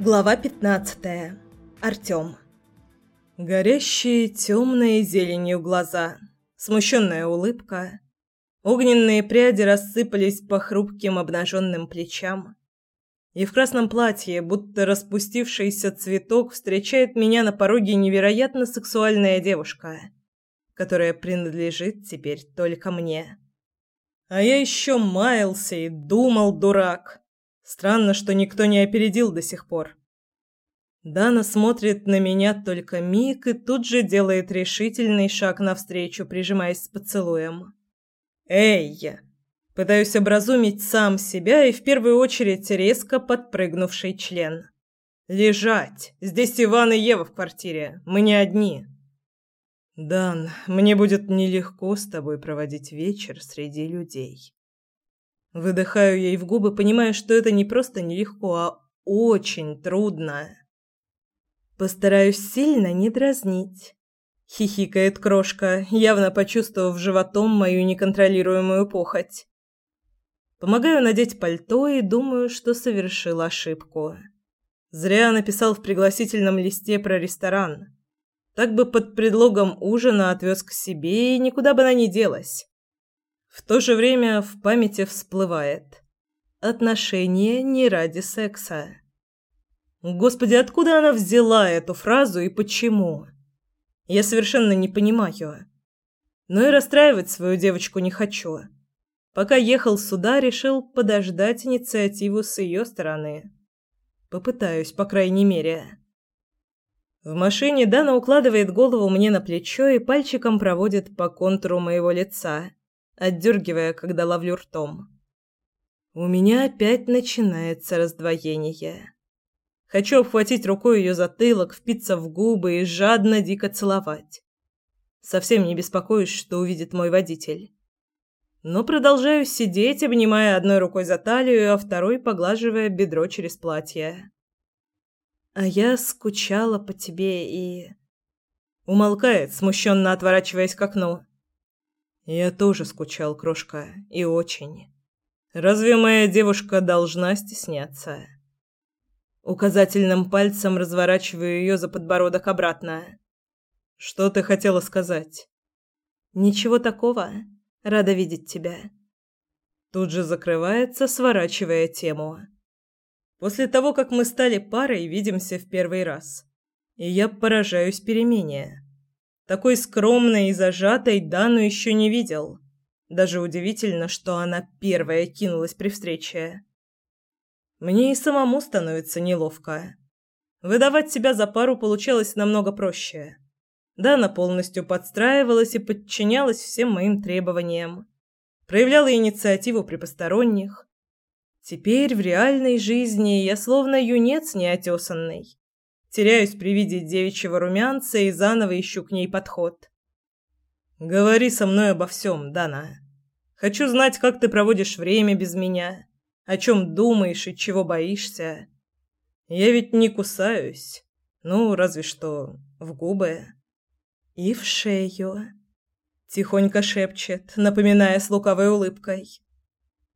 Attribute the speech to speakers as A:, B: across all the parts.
A: Глава 15. Артём.
B: Горящие темные зеленью глаза, смущенная улыбка, огненные пряди рассыпались по хрупким обнаженным плечам. И в красном платье, будто распустившийся цветок, встречает меня на пороге невероятно сексуальная девушка, которая принадлежит теперь только мне. А я еще маялся и думал, дурак. Странно, что никто не опередил до сих пор. Дана смотрит на меня только миг и тут же делает решительный шаг навстречу, прижимаясь с поцелуем. «Эй!» Пытаюсь образумить сам себя и в первую очередь резко подпрыгнувший член. «Лежать! Здесь Иван и Ева в квартире. Мы не одни!» «Дан, мне будет нелегко с тобой проводить вечер среди людей». Выдыхаю ей в губы, понимая, что это не просто нелегко, а очень трудно.
A: Постараюсь сильно не дразнить. Хихикает крошка, явно почувствовав животом мою неконтролируемую похоть. Помогаю надеть пальто и думаю, что совершил ошибку. Зря написал в пригласительном листе про ресторан. Так бы под предлогом ужина отвез к себе, и никуда бы она не делась. В то же время в памяти всплывает. Отношения не ради секса. Господи, откуда она взяла эту фразу и почему? Я совершенно не понимаю. Но и расстраивать свою девочку не хочу. Пока ехал сюда, решил подождать инициативу с ее стороны. Попытаюсь, по крайней мере. В машине Дана укладывает голову мне на плечо и пальчиком проводит по контуру моего лица отдергивая, когда ловлю ртом. У меня опять начинается раздвоение. Хочу обхватить рукой ее затылок, впиться в губы и жадно дико целовать. Совсем не беспокоюсь, что увидит мой водитель. Но продолжаю сидеть, обнимая одной рукой за талию, а второй поглаживая бедро через платье. А я скучала по тебе и... Умолкает, смущенно отворачиваясь к окну. Я тоже скучал, крошка, и очень. Разве моя девушка должна стесняться? Указательным пальцем разворачиваю ее за подбородок обратно. Что ты хотела сказать? Ничего такого. Рада видеть тебя. Тут же закрывается, сворачивая тему. После того, как мы стали парой, видимся в первый раз. И я поражаюсь перемене. Такой скромной и зажатой Дану еще не видел. Даже удивительно, что она первая кинулась при встрече. Мне и самому становится неловко. Выдавать себя за пару получалось намного проще. Дана полностью подстраивалась и подчинялась всем моим требованиям. Проявляла инициативу при посторонних. Теперь в реальной жизни я словно юнец неотесанный. Теряюсь при виде девичьего румянца и заново ищу к ней подход. «Говори со мной обо всем, Дана. Хочу знать, как ты проводишь время без меня, о чем думаешь и чего боишься. Я ведь не кусаюсь, ну, разве что в губы и в шею». Тихонько шепчет, напоминая с лукавой улыбкой.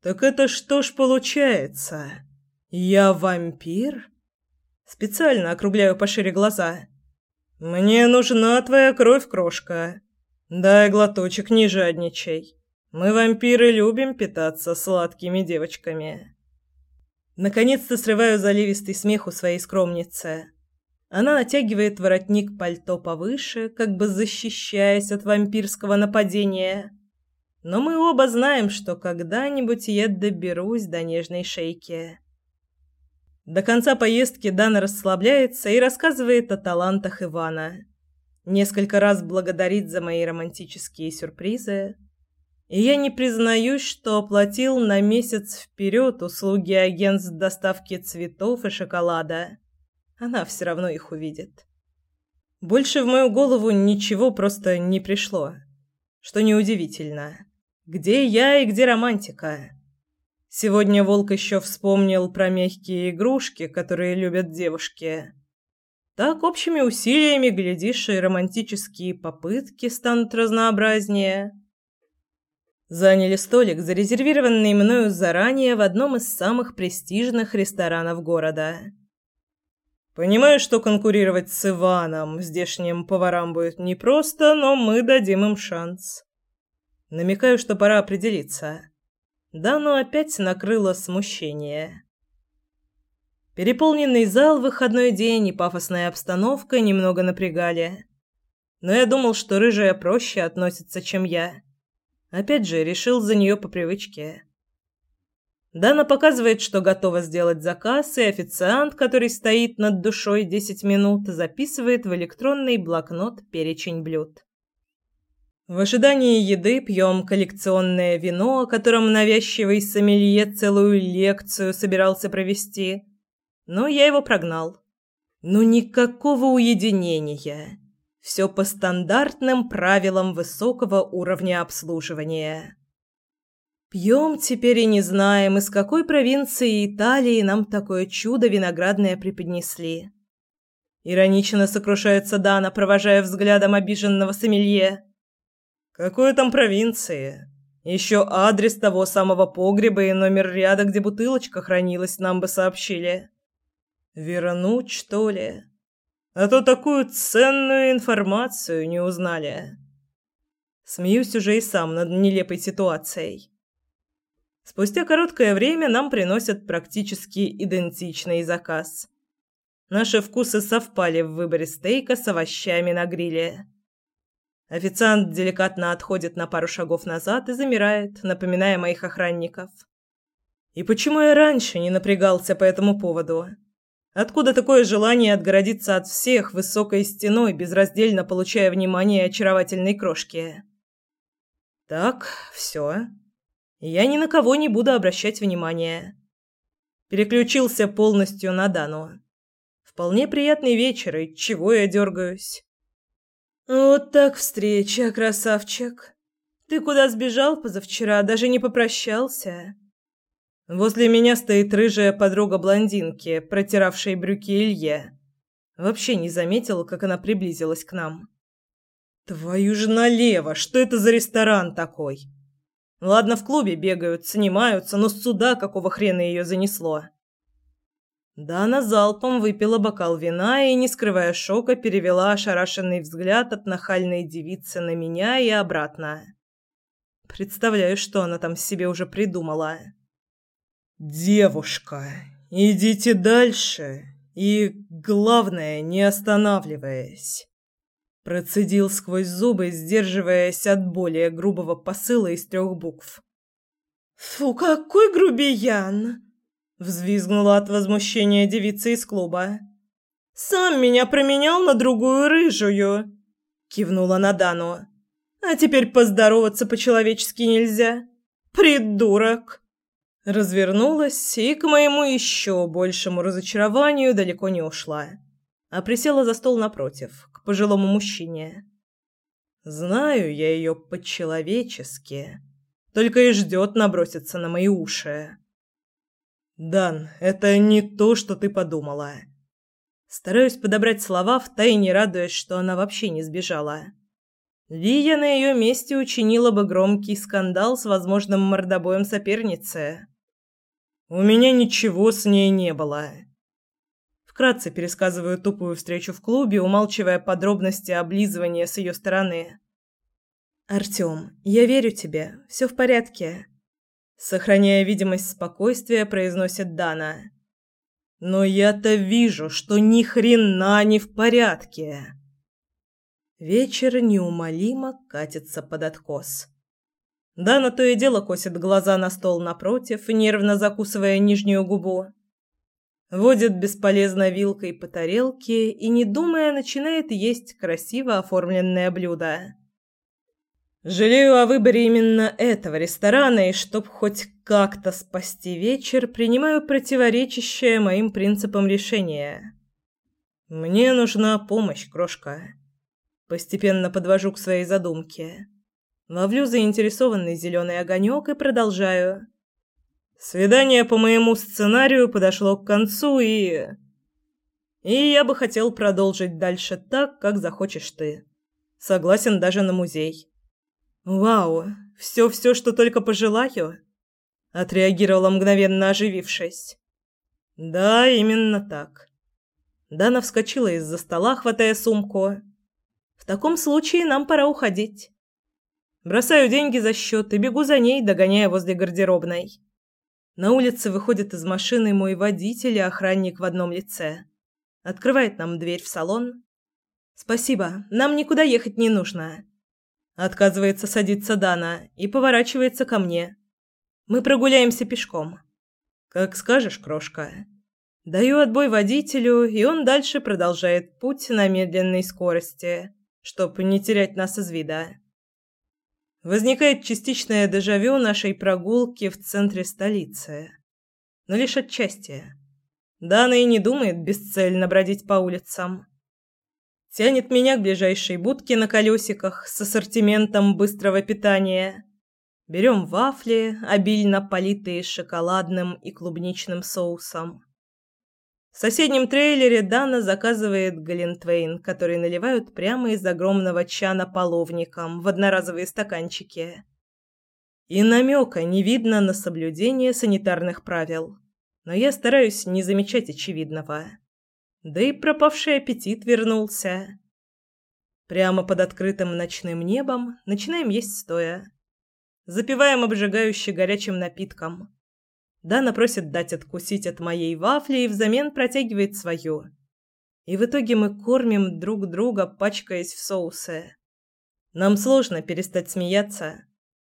A: «Так это что ж получается? Я вампир?» Специально округляю пошире глаза. «Мне нужна твоя кровь, крошка. Дай глоточек, не жадничай. Мы, вампиры, любим питаться сладкими девочками». Наконец-то срываю заливистый смех у своей скромницы. Она натягивает воротник пальто повыше, как бы защищаясь от вампирского нападения. Но мы оба знаем, что когда-нибудь я доберусь до нежной шейки. До конца поездки Дана расслабляется и рассказывает о талантах Ивана. Несколько раз благодарит за мои романтические сюрпризы. Я не признаюсь, что оплатил на месяц вперед услуги агентств доставки цветов и шоколада. Она все равно их увидит. Больше в мою голову ничего просто не пришло. Что неудивительно. Где я и где романтика? Сегодня волк еще вспомнил про мягкие игрушки, которые любят девушки. Так общими усилиями, глядишь, и романтические попытки станут разнообразнее. Заняли столик, зарезервированный мною заранее в одном из самых престижных ресторанов города. Понимаю, что конкурировать с Иваном здешним поварам будет непросто, но мы дадим им шанс. Намекаю, что пора определиться. Да, но опять накрыло смущение. Переполненный зал, выходной день и пафосная обстановка немного напрягали. Но я думал, что рыжая проще относится, чем я. Опять же, решил за нее по привычке. Дана показывает, что готова сделать заказ, и официант, который стоит над душой 10 минут, записывает в электронный блокнот перечень блюд. В ожидании еды пьем коллекционное вино, о котором навязчивый сомелье целую лекцию собирался провести. Но я его прогнал. Ну никакого уединения. Все по стандартным правилам высокого уровня обслуживания. Пьем теперь и не знаем, из какой провинции Италии нам такое чудо виноградное преподнесли. Иронично сокрушается Дана, провожая взглядом обиженного сомелье. Какой там провинции? Еще адрес того самого погреба и номер ряда, где бутылочка хранилась, нам бы сообщили. Вернуть, что ли? А то такую ценную информацию не узнали. Смеюсь уже и сам над нелепой ситуацией. Спустя короткое время нам приносят практически идентичный заказ. Наши вкусы совпали в выборе стейка с овощами на гриле. Официант деликатно отходит на пару шагов назад и замирает, напоминая моих охранников. И почему я раньше не напрягался по этому поводу? Откуда такое желание отгородиться от всех высокой стеной, безраздельно получая внимание очаровательной крошки? Так, все я ни на кого не буду обращать внимания. Переключился полностью на Дану. Вполне приятный вечер, и чего я дергаюсь? Вот так встреча, красавчик. Ты куда сбежал позавчера, даже не попрощался? Возле меня стоит рыжая подруга блондинки, протиравшая брюки Илье. Вообще не заметил, как она приблизилась к нам. Твою же налево, что это за ресторан такой? Ладно, в клубе бегают, снимаются, но сюда какого хрена ее занесло? Да она залпом выпила бокал вина и, не скрывая шока, перевела ошарашенный взгляд от нахальной девицы на меня и обратно. Представляю, что она там себе уже придумала. «Девушка, идите дальше и, главное, не останавливаясь». Процедил сквозь зубы, сдерживаясь от более грубого посыла из трех букв. «Фу, какой грубиян!» Взвизгнула от возмущения девица из клуба. «Сам меня променял на другую рыжую!» Кивнула на Дану. «А теперь поздороваться по-человечески нельзя! Придурок!» Развернулась и, к моему еще большему разочарованию, далеко не ушла, а присела за стол напротив, пожилому мужчине. Знаю я ее по-человечески, только и ждет наброситься на мои уши. Дан, это не то, что ты подумала. Стараюсь подобрать слова, втайне радуясь, что она вообще не сбежала. Лия на ее месте учинила бы громкий скандал с возможным мордобоем соперницы. У меня ничего с ней не было. Вкратце пересказываю тупую встречу в клубе, умалчивая подробности облизывания с ее стороны. «Артём, я верю тебе. Все в порядке». Сохраняя видимость спокойствия, произносит Дана. «Но я-то вижу, что ни хрена не в порядке». Вечер неумолимо катится под откос. Дана то и дело косит глаза на стол напротив, нервно закусывая нижнюю губу водит бесполезно вилкой по тарелке и, не думая, начинает есть красиво оформленное блюдо. Жалею о выборе именно этого ресторана, и чтоб хоть как-то спасти вечер, принимаю противоречащее моим принципам решение. Мне нужна помощь, крошка. Постепенно подвожу к своей задумке. Ловлю заинтересованный зеленый огонек и продолжаю. Свидание по моему сценарию подошло к концу, и... И я бы хотел продолжить дальше так, как захочешь ты. Согласен даже на музей. Вау, все-все, что только пожелаю? Отреагировала мгновенно оживившись. Да, именно так. Дана вскочила из-за стола, хватая сумку. В таком случае нам пора уходить. Бросаю деньги за счет и бегу за ней, догоняя возле гардеробной. На улице выходит из машины мой водитель и охранник в одном лице. Открывает нам дверь в салон. «Спасибо, нам никуда ехать не нужно». Отказывается садиться Дана и поворачивается ко мне. «Мы прогуляемся пешком». «Как скажешь, крошка». Даю отбой водителю, и он дальше продолжает путь на медленной скорости, чтобы не терять нас из вида. Возникает частичное дежавю нашей прогулки в центре столицы. Но лишь отчасти. Дана и не думает бесцельно бродить по улицам. Тянет меня к ближайшей будке на колесиках с ассортиментом быстрого питания. Берем вафли, обильно политые шоколадным и клубничным соусом. В соседнем трейлере Дана заказывает Галентвейн, который наливают прямо из огромного чана половником в одноразовые стаканчики. И намека не видно на соблюдение санитарных правил. Но я стараюсь не замечать очевидного. Да и пропавший аппетит вернулся. Прямо под открытым ночным небом начинаем есть стоя. Запиваем обжигающе горячим напитком. Дана просит дать откусить от моей вафли и взамен протягивает свою. И в итоге мы кормим друг друга, пачкаясь в соусе. Нам сложно перестать смеяться.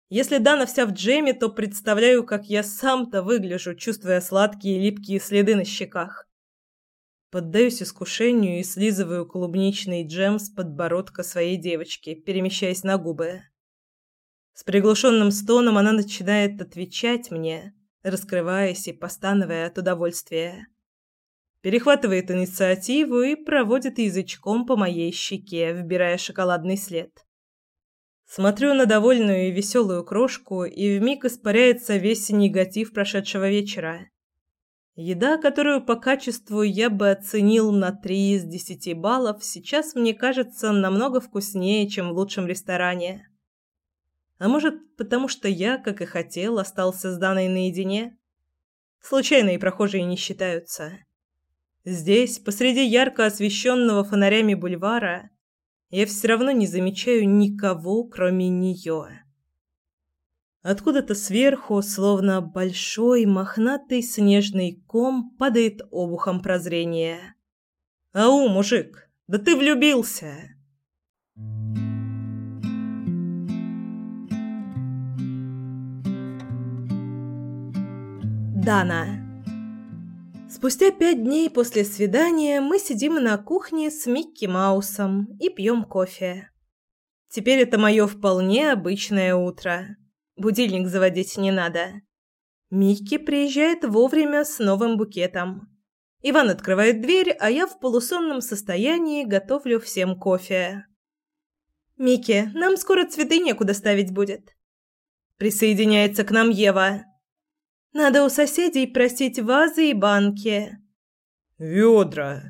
A: Если Дана вся в джеме, то представляю, как я сам-то выгляжу, чувствуя сладкие липкие следы на щеках. Поддаюсь искушению и слизываю клубничный джем с подбородка своей девочки, перемещаясь на губы. С приглушенным стоном она начинает отвечать мне, раскрываясь и постановая от удовольствия. Перехватывает инициативу и проводит язычком по моей щеке, вбирая шоколадный след. Смотрю на довольную и веселую крошку, и вмиг испаряется весь негатив прошедшего вечера. Еда, которую по качеству я бы оценил на три из десяти баллов, сейчас мне кажется намного вкуснее, чем в лучшем ресторане. А может, потому что я, как и хотел, остался с Даной наедине? Случайные прохожие не считаются. Здесь, посреди ярко освещенного фонарями бульвара, я все равно не замечаю никого, кроме нее. Откуда-то сверху, словно большой мохнатый снежный ком, падает обухом прозрения. «Ау, мужик, да ты влюбился!» Дана. Спустя пять дней после свидания мы сидим на кухне с Микки Маусом и пьем кофе. Теперь это мое вполне обычное утро. Будильник заводить не надо. Микки приезжает вовремя с новым букетом. Иван открывает дверь, а я в полусонном состоянии готовлю всем кофе. «Микки, нам скоро цветы некуда ставить будет». Присоединяется к нам Ева. Надо у соседей просить вазы и банки.
B: Ведра,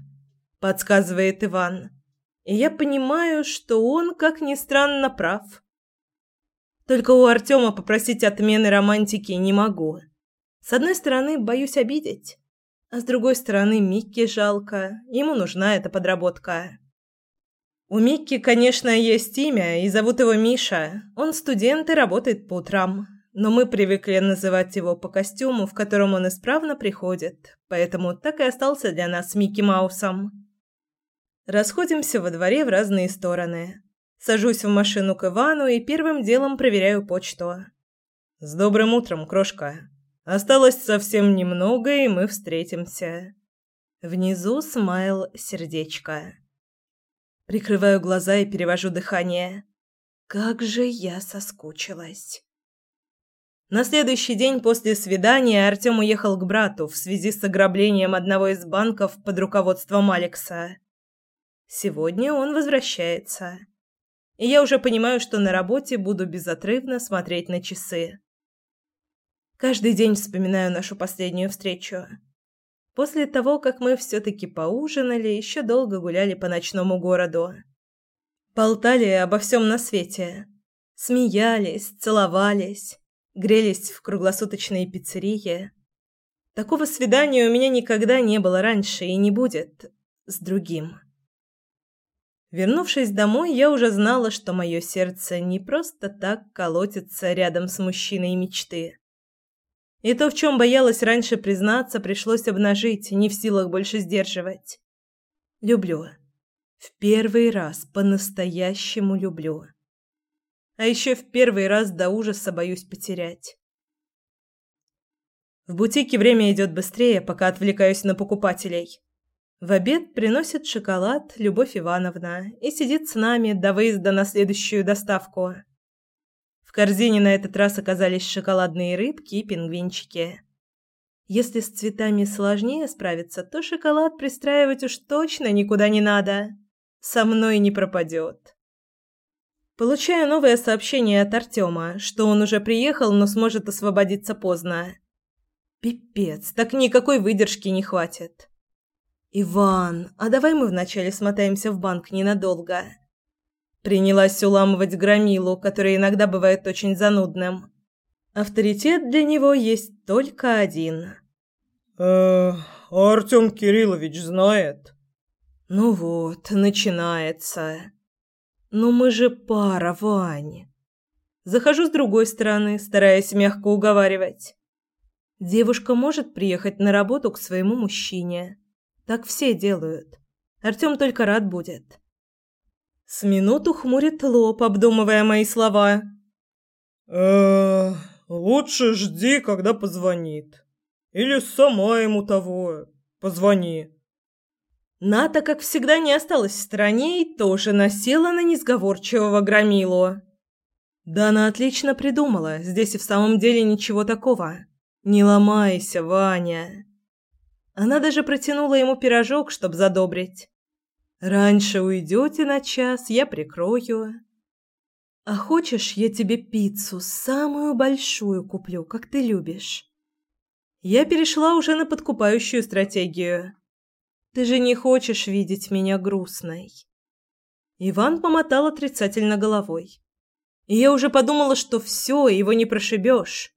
A: подсказывает Иван. И я понимаю, что он, как ни странно, прав. Только у Артема попросить отмены романтики не могу. С одной стороны, боюсь обидеть, а с другой стороны, Микки жалко. Ему нужна эта подработка. У Микки, конечно, есть имя, и зовут его Миша. Он студент и работает по утрам но мы привыкли называть его по костюму, в котором он исправно приходит, поэтому так и остался для нас Микки Маусом. Расходимся во дворе в разные стороны. Сажусь в машину к Ивану и первым делом проверяю почту. «С добрым утром, крошка. Осталось совсем немного, и мы встретимся». Внизу смайл сердечко. Прикрываю глаза и перевожу дыхание. Как же я соскучилась. На следующий день после свидания Артём уехал к брату в связи с ограблением одного из банков под руководством Алекса. Сегодня он возвращается. И я уже понимаю, что на работе буду безотрывно смотреть на часы. Каждый день вспоминаю нашу последнюю встречу. После того, как мы все-таки поужинали, еще долго гуляли по ночному городу. Болтали обо всем на свете. Смеялись, целовались грелись в круглосуточной пиццерии. Такого свидания у меня никогда не было раньше и не будет.
B: с другим. Вернувшись домой, я уже знала, что мое сердце не просто так колотится рядом с мужчиной мечты. И то, в чем боялась раньше признаться, пришлось обнажить, не в силах больше сдерживать. Люблю. В первый раз по-настоящему люблю. А еще в первый раз до ужаса боюсь потерять. В бутике время идет быстрее, пока отвлекаюсь на покупателей. В обед приносит шоколад Любовь Ивановна и сидит с нами до выезда на следующую доставку. В корзине на этот раз оказались шоколадные рыбки и пингвинчики. Если с цветами сложнее справиться, то шоколад пристраивать уж точно никуда не надо. Со мной не пропадет. Получаю новое сообщение от Артема, что он уже приехал, но сможет освободиться поздно. Пипец, так никакой выдержки не хватит. «Иван, а давай мы вначале смотаемся в банк ненадолго?» Принялась уламывать громилу, который иногда бывает очень занудным. Авторитет для него есть только один.
A: э Артем Кириллович знает?»
B: «Ну вот, начинается. Но мы же пара, Вань». Захожу с другой стороны, стараясь мягко уговаривать. Девушка может приехать на работу к своему мужчине. Так все делают. Артём только рад будет. С минуту хмурит лоб, обдумывая мои слова.
A: э лучше жди, когда позвонит. Или сама ему того. Позвони.
B: Ната, как всегда, не осталась в стороне и тоже насела на несговорчивого громилу. Да она отлично придумала. Здесь и в самом деле ничего такого. Не ломайся, Ваня. Она даже протянула ему пирожок, чтобы задобрить. Раньше уйдете на час, я прикрою. А хочешь, я тебе пиццу самую большую куплю, как ты любишь? Я перешла уже на подкупающую стратегию. Ты же не хочешь видеть меня грустной. Иван помотал отрицательно головой. И я уже подумала, что все, его не прошибешь.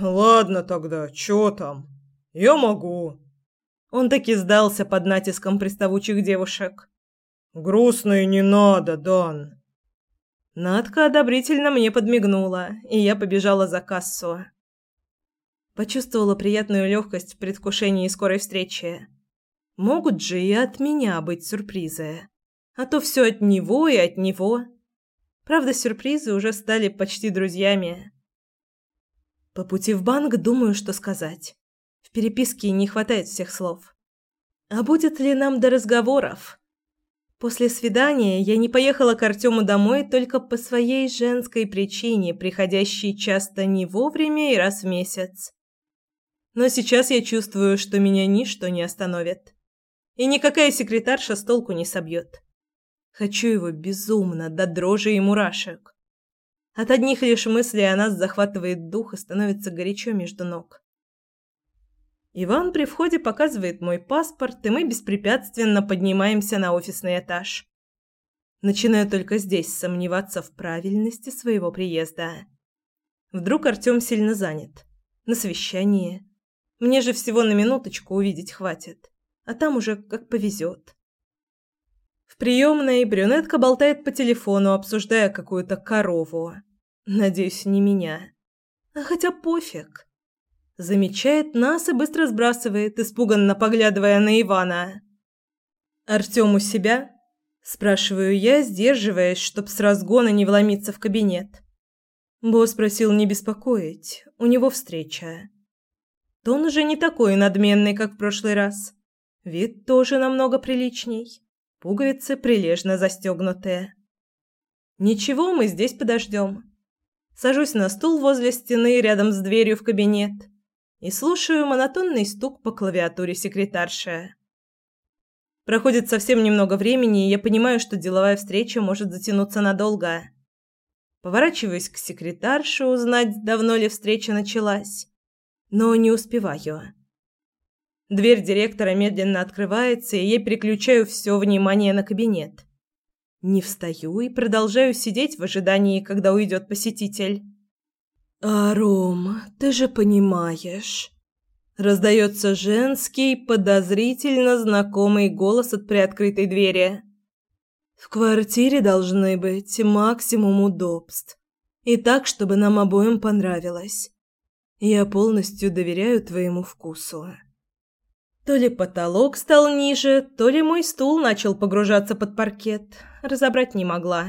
A: «Ладно тогда, чё там?» Я могу.
B: Он таки сдался под натиском приставучих девушек.
A: Грустно и не надо, Дан.
B: Надка одобрительно мне подмигнула, и я побежала за кассу. Почувствовала приятную легкость в предвкушении скорой встречи. Могут же и от меня быть сюрпризы. А то все от него и от него. Правда, сюрпризы уже стали почти друзьями. По пути в банк думаю, что сказать. В переписке не хватает всех слов. А будет ли нам до разговоров? После свидания я не поехала к Артему домой только по своей женской причине, приходящей часто не вовремя и раз в месяц. Но сейчас я чувствую, что меня ничто не остановит. И никакая секретарша с толку не собьет. Хочу его безумно, до дрожи и мурашек. От одних лишь мыслей о нас захватывает дух и становится горячо между ног. Иван при входе показывает мой паспорт, и мы беспрепятственно поднимаемся на офисный этаж. Начинаю только здесь сомневаться в правильности своего приезда. Вдруг Артём сильно занят. На совещании. Мне же всего на минуточку увидеть хватит. А там уже как повезет. В приемной брюнетка болтает по телефону, обсуждая какую-то корову. Надеюсь, не меня. А хотя пофиг замечает нас и быстро сбрасывает, испуганно поглядывая на Ивана. «Артём у себя?» – спрашиваю я, сдерживаясь, чтоб с разгона не вломиться в кабинет. Босс просил не беспокоить, у него встреча. Тон уже не такой надменный, как в прошлый раз. Вид тоже намного приличней. Пуговицы прилежно застегнутые. Ничего, мы здесь подождем. Сажусь на стул возле стены рядом с дверью в кабинет и слушаю монотонный стук по клавиатуре секретарши. Проходит совсем немного времени, и я понимаю, что деловая встреча может затянуться надолго. Поворачиваюсь к секретарше узнать, давно ли встреча началась, но не успеваю. Дверь директора медленно открывается, и я переключаю все внимание на кабинет. Не встаю и продолжаю сидеть в ожидании, когда уйдет посетитель. «Аром, ты же понимаешь...»
A: Раздается женский, подозрительно знакомый голос от приоткрытой двери. В квартире должны быть максимум удобств. И так, чтобы нам обоим понравилось. Я полностью доверяю твоему вкусу. То ли потолок стал ниже, то ли мой стул начал погружаться под паркет. Разобрать не могла.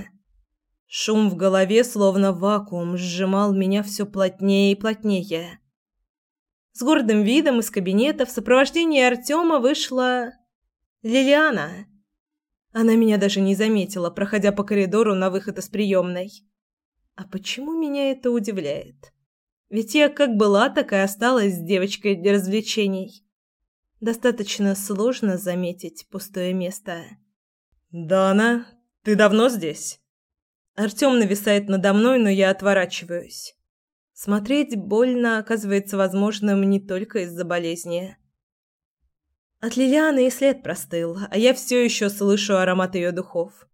A: Шум в голове, словно вакуум, сжимал меня все плотнее и плотнее. С гордым видом из кабинета в сопровождении Артема вышла... Лилиана. Она меня даже не заметила, проходя по коридору на выход из приемной. А почему меня это удивляет? Ведь я как была, так и осталась девочкой для развлечений. Достаточно сложно заметить пустое место.
B: «Дана, ты давно здесь?»
A: Артём нависает надо мной, но я отворачиваюсь. Смотреть больно оказывается возможным не только из-за болезни. От Лилианы и след простыл, а я все еще слышу аромат ее духов.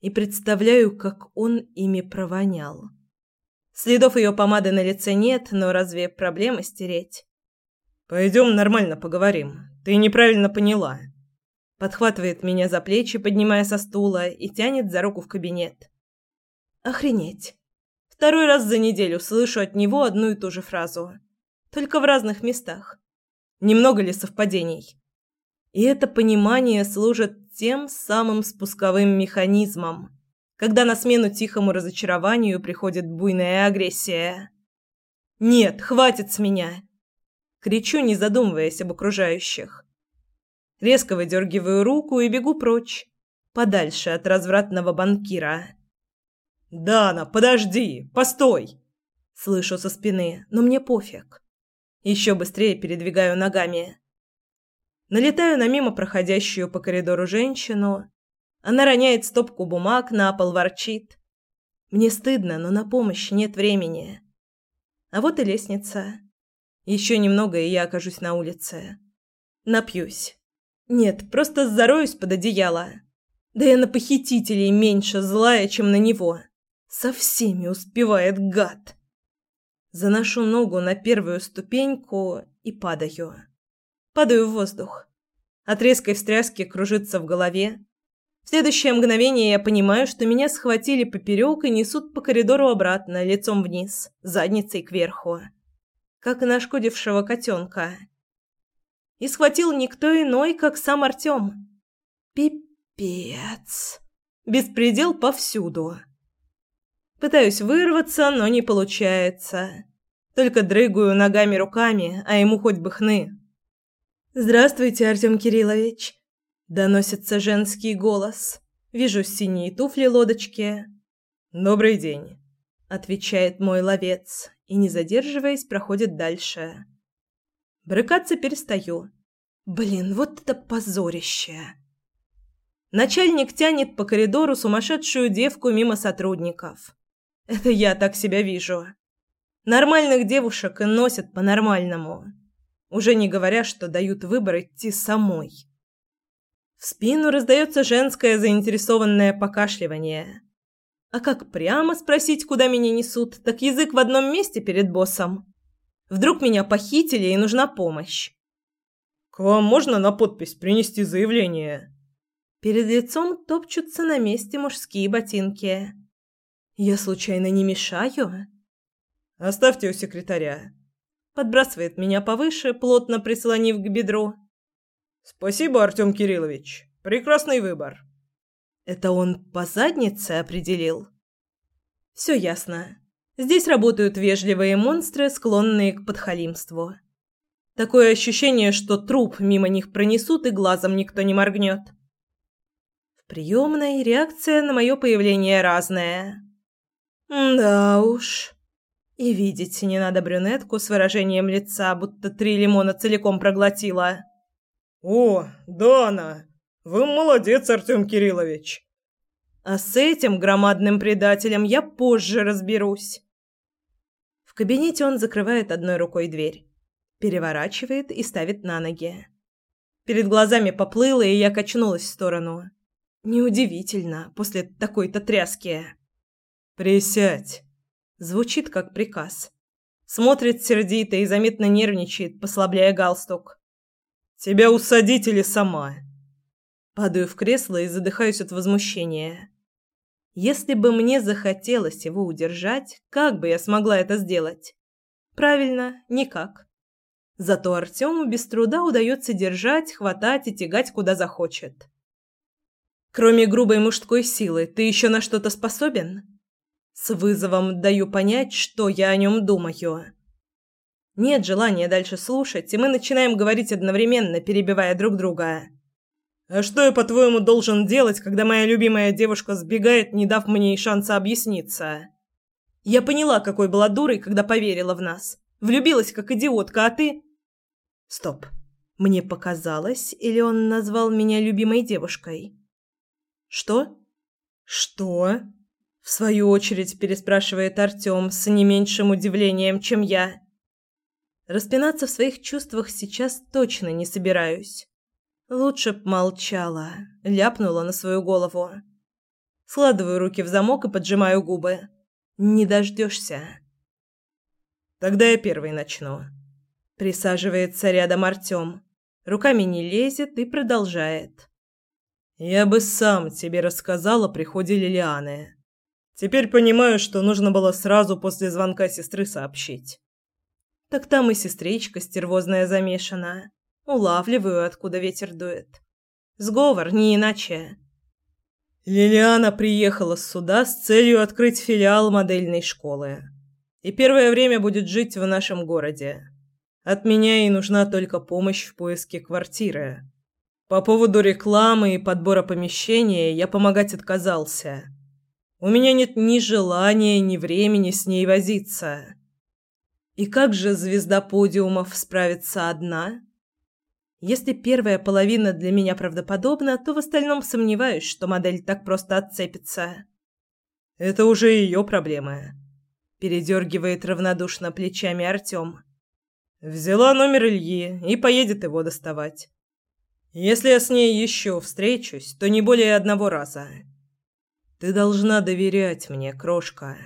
A: И представляю, как он ими провонял. Следов ее помады на лице нет, но разве проблема стереть?
B: Пойдем нормально поговорим. Ты неправильно поняла.
A: Подхватывает меня за плечи, поднимая со стула, и тянет за руку в кабинет. Охренеть. Второй раз за неделю слышу от него одну и ту же фразу. Только в разных местах. Немного ли совпадений? И это понимание служит тем самым спусковым механизмом, когда на смену тихому разочарованию приходит буйная агрессия. «Нет, хватит с меня!» Кричу, не задумываясь об окружающих. Резко выдергиваю руку и бегу прочь, подальше от развратного банкира.
B: «Дана, подожди! Постой!»
A: Слышу со спины, но мне пофиг. Еще быстрее передвигаю ногами. Налетаю на мимо проходящую по коридору женщину. Она роняет стопку бумаг, на пол ворчит. Мне стыдно, но на помощь нет времени. А вот и лестница. Еще немного, и я окажусь на улице. Напьюсь. Нет, просто зароюсь под одеяло. Да я на похитителей меньше злая, чем на него. Со всеми успевает гад. Заношу ногу на первую ступеньку и падаю. Падаю в воздух. От резкой встряски кружится в голове. В следующее мгновение я понимаю, что меня схватили поперек и несут по коридору обратно, лицом вниз, задницей кверху. Как нашкодившего котенка. И схватил никто иной, как сам Артем. Пипец. Беспредел повсюду. Пытаюсь вырваться, но не получается. Только дрыгаю ногами руками, а ему хоть бы хны. «Здравствуйте, Артем Кириллович!» Доносится женский голос. Вижу синие туфли-лодочки.
B: «Добрый день!»
A: Отвечает мой ловец и, не задерживаясь, проходит дальше. Брыкаться перестаю. Блин, вот это позорище! Начальник тянет по коридору сумасшедшую девку мимо сотрудников. Это я так себя вижу. Нормальных девушек и носят по-нормальному. Уже не говоря, что дают выбор идти самой. В спину раздается женское заинтересованное покашливание. А как прямо спросить, куда меня несут, так язык в одном месте перед боссом. Вдруг меня похитили и нужна помощь.
B: «К вам можно на подпись принести заявление?»
A: Перед лицом топчутся на месте мужские ботинки. Я случайно не мешаю?
B: Оставьте у секретаря.
A: Подбрасывает меня повыше, плотно прислонив к бедру.
B: Спасибо, Артем Кириллович. Прекрасный выбор.
A: Это он по заднице определил. Все ясно. Здесь работают вежливые монстры, склонные к подхалимству. Такое ощущение, что труп мимо них пронесут и глазом никто не моргнет. В приемной реакция на мое появление разная. Да уж. И видеть не надо брюнетку с выражением лица, будто три лимона целиком проглотила.
B: О, Дана, вы молодец, Артем Кириллович.
A: А с этим громадным предателем я позже разберусь. В кабинете он закрывает одной рукой дверь, переворачивает и ставит на ноги. Перед глазами поплыло, и я качнулась в сторону. Неудивительно после такой-то тряски.
B: «Присядь!»
A: Звучит как приказ. Смотрит сердито и заметно нервничает, послабляя галстук. «Тебя усадить или сама?» Падаю в кресло и задыхаюсь от возмущения. Если бы мне захотелось его удержать, как бы я смогла это сделать? Правильно, никак. Зато Артему без труда удается держать, хватать и тягать куда захочет. Кроме грубой мужской силы, ты еще на что-то способен? С вызовом даю понять, что я о нем думаю. Нет желания дальше слушать, и мы начинаем говорить одновременно, перебивая друг друга. «А что я, по-твоему, должен делать, когда моя любимая девушка сбегает, не дав мне и шанса объясниться?» Я поняла, какой была дурой, когда поверила в нас. Влюбилась, как идиотка, а ты... Стоп. Мне показалось, или он назвал меня любимой девушкой? Что? Что? В свою очередь переспрашивает Артём с не меньшим удивлением, чем я. Распинаться в своих чувствах сейчас точно не собираюсь. Лучше б молчала, ляпнула на свою голову. Складываю руки в замок и поджимаю губы. Не дождешься. Тогда я первый начну. Присаживается рядом Артём. Руками не лезет и продолжает. Я бы сам тебе рассказал о приходе Лилианы. Теперь понимаю, что нужно было сразу после звонка сестры сообщить. Так там и сестричка стервозная замешана. Улавливаю, откуда ветер дует. Сговор, не иначе. Лилиана приехала сюда с целью открыть филиал модельной школы. И первое время будет жить в нашем городе. От меня ей нужна только помощь в поиске квартиры. По поводу рекламы и подбора помещения я помогать отказался. У меня нет ни желания, ни времени с ней возиться. И как же звезда подиумов справится одна? Если первая половина для меня правдоподобна, то в остальном сомневаюсь, что модель так просто отцепится. Это уже ее проблемы. Передергивает равнодушно плечами Артем. Взяла номер Ильи и поедет его доставать. Если я с ней еще встречусь, то не более одного раза. Ты должна доверять мне, крошка.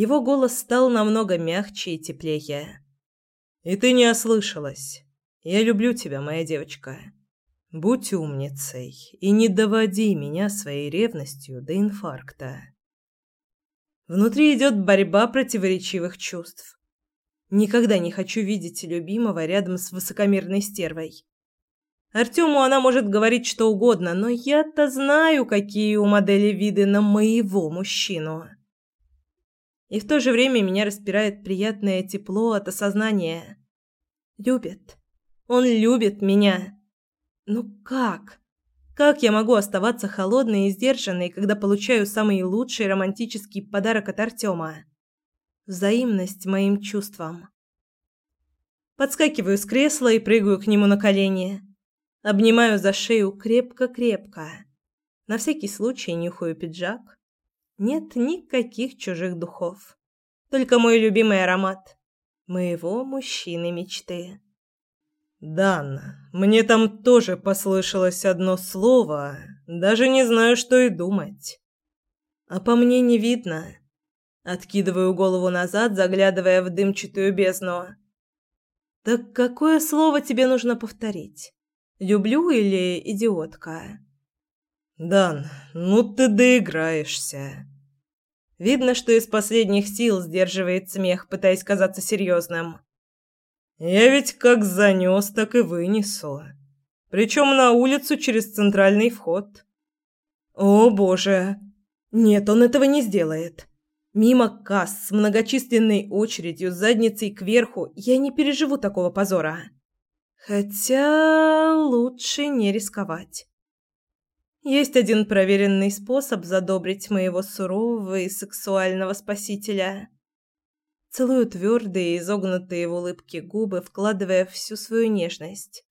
A: Его голос стал намного мягче и теплее. И ты не ослышалась. Я люблю тебя, моя девочка. Будь умницей и не доводи меня своей ревностью до инфаркта. Внутри идет борьба противоречивых чувств. Никогда не хочу видеть любимого рядом с высокомерной стервой. Артему она может говорить что угодно, но я-то знаю, какие у модели виды на моего мужчину. И в то же время меня распирает приятное тепло от осознания. Любит. Он любит меня. Ну как? Как я могу оставаться холодной и сдержанной, когда получаю самый лучший романтический подарок от Артема? Взаимность моим чувствам. Подскакиваю с кресла и прыгаю к нему на колени. Обнимаю за шею крепко-крепко. На всякий случай нюхаю пиджак. Нет никаких чужих духов. Только мой любимый аромат. Моего мужчины мечты. «Дан, мне там тоже послышалось одно слово. Даже не знаю, что и думать. А по мне не видно». Откидываю голову назад, заглядывая в дымчатую бездну. «Так какое слово тебе нужно повторить?» Люблю или идиотка? Дан, ну ты доиграешься. Видно, что из последних сил сдерживает смех, пытаясь казаться серьезным. Я ведь как занес, так и вынесу. Причем на улицу через центральный вход. О, боже. Нет, он этого не сделает. Мимо касс с многочисленной очередью с задницей кверху я не переживу такого позора. Хотя лучше не рисковать. Есть один проверенный способ задобрить моего сурового и сексуального спасителя. Целую твердые, изогнутые в улыбке губы, вкладывая всю свою нежность.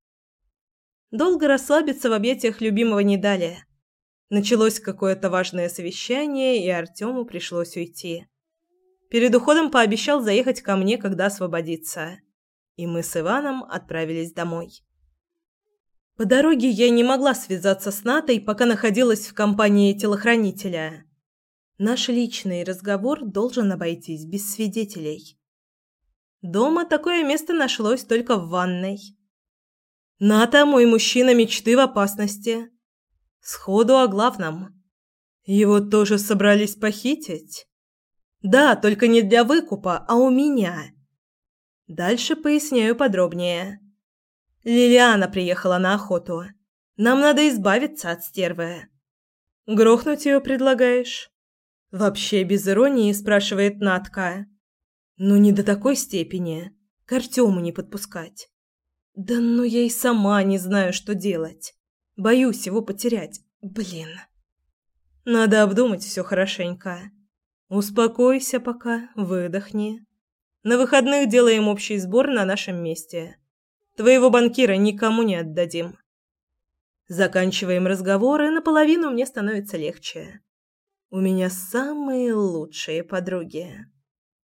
A: Долго расслабиться в объятиях любимого не дали. Началось какое-то важное совещание, и Артему пришлось уйти. Перед уходом пообещал заехать ко мне, когда освободится и мы с Иваном отправились домой. По дороге я не могла связаться с Натой, пока находилась в компании телохранителя. Наш личный разговор должен обойтись без свидетелей. Дома такое место нашлось только в ванной. Ната, мой мужчина мечты в опасности. Сходу о главном. Его тоже собрались похитить? Да, только не для выкупа, а у меня. Дальше поясняю подробнее. Лилиана приехала на охоту. Нам надо избавиться от стервы. Грохнуть ее предлагаешь? Вообще без иронии спрашивает Натка. Ну не до такой степени. К Артему не подпускать. Да ну я и сама не знаю, что делать. Боюсь его потерять. Блин. Надо обдумать все хорошенько. Успокойся пока, выдохни. На выходных делаем общий сбор на нашем месте. Твоего банкира никому не отдадим. Заканчиваем разговор, и наполовину мне становится легче. У меня самые лучшие подруги.